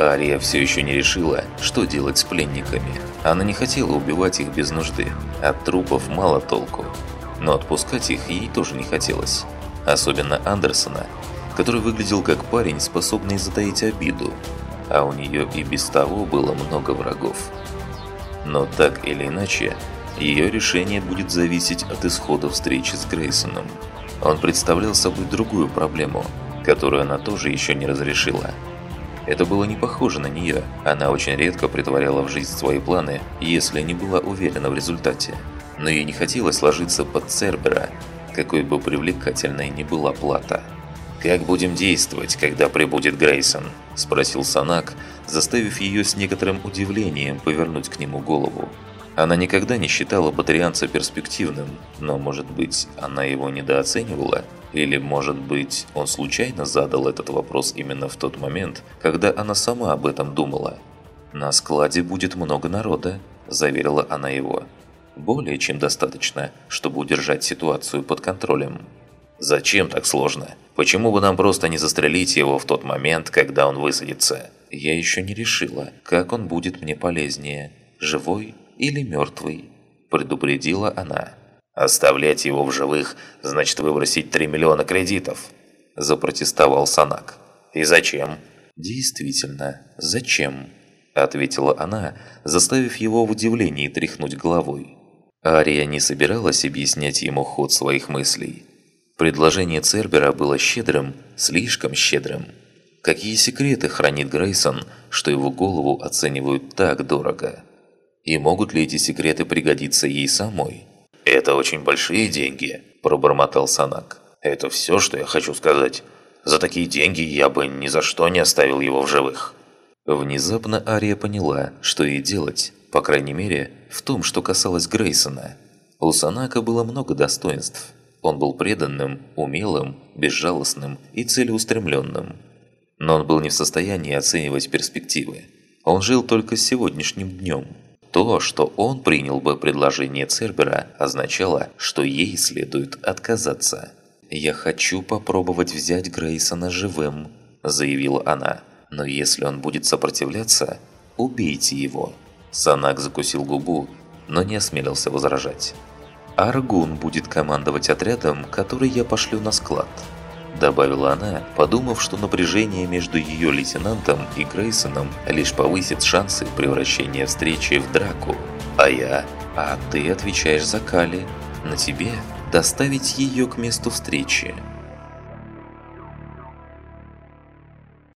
Ария все еще не решила, что делать с пленниками. Она не хотела убивать их без нужды. От трупов мало толку. Но отпускать их ей тоже не хотелось. Особенно Андерсона, который выглядел как парень, способный затаить обиду. А у нее и без того было много врагов. Но так или иначе, ее решение будет зависеть от исхода встречи с Грейсоном. Он представлял собой другую проблему, которую она тоже еще не разрешила – это было не похоже на нее. Она очень редко притворяла в жизнь свои планы, если не была уверена в результате. Но ей не хотелось ложиться под Цербера, какой бы привлекательной ни была плата. «Как будем действовать, когда прибудет Грейсон?» – спросил Санак, заставив ее с некоторым удивлением повернуть к нему голову. Она никогда не считала батарианца перспективным, но, может быть, она его недооценивала – или, может быть, он случайно задал этот вопрос именно в тот момент, когда она сама об этом думала? «На складе будет много народа», – заверила она его. «Более чем достаточно, чтобы удержать ситуацию под контролем». «Зачем так сложно? Почему бы нам просто не застрелить его в тот момент, когда он высадится?» «Я еще не решила, как он будет мне полезнее, живой или мертвый», – предупредила она. «Оставлять его в живых – значит выбросить 3 миллиона кредитов», – запротестовал Санак. «И зачем?» «Действительно, зачем?» – ответила она, заставив его в удивлении тряхнуть головой. Ария не собиралась объяснять ему ход своих мыслей. Предложение Цербера было щедрым, слишком щедрым. Какие секреты хранит Грейсон, что его голову оценивают так дорого? И могут ли эти секреты пригодиться ей самой? «Это очень большие деньги», – пробормотал Санак. «Это все, что я хочу сказать. За такие деньги я бы ни за что не оставил его в живых». Внезапно Ария поняла, что ей делать, по крайней мере, в том, что касалось Грейсона. У Санака было много достоинств. Он был преданным, умелым, безжалостным и целеустремленным. Но он был не в состоянии оценивать перспективы. Он жил только сегодняшним днем – то, что он принял бы предложение Цербера, означало, что ей следует отказаться. «Я хочу попробовать взять Грейсона живым», – заявила она. «Но если он будет сопротивляться, убейте его». Санак закусил губу, но не осмелился возражать. «Аргун будет командовать отрядом, который я пошлю на склад», добавила она, подумав, что напряжение между ее лейтенантом и Грейсоном лишь повысит шансы превращения встречи в драку. А я? А ты отвечаешь за Кали. На тебе доставить ее к месту встречи.